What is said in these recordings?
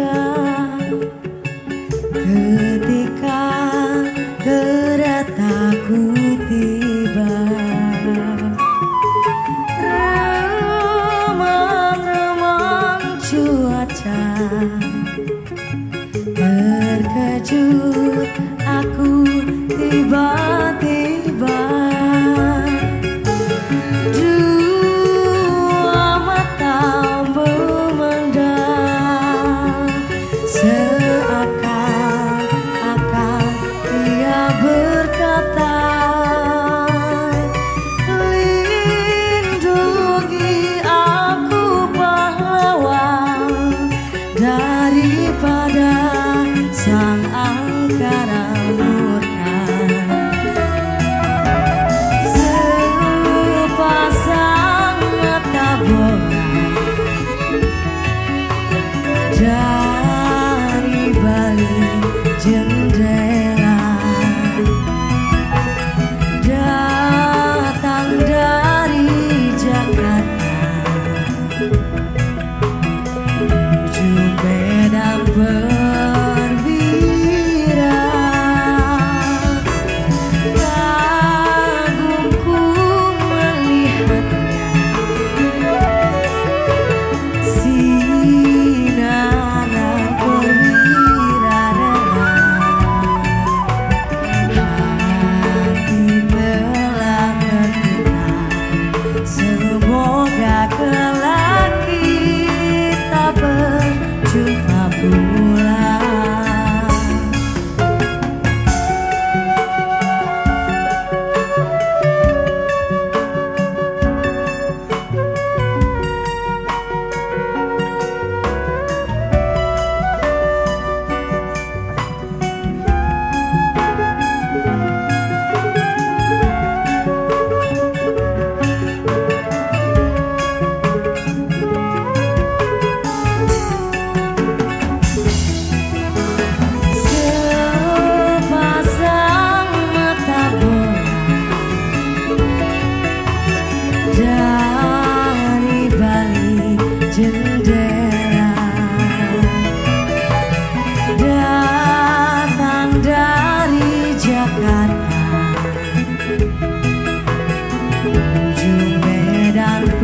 llega.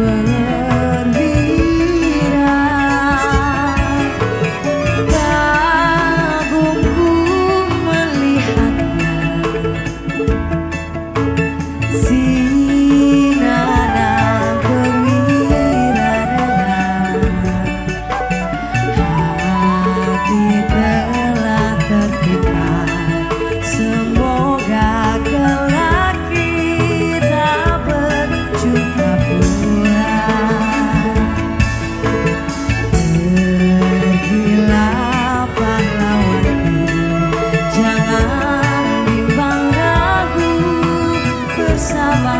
were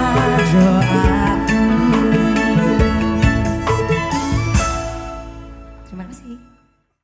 I your eyes.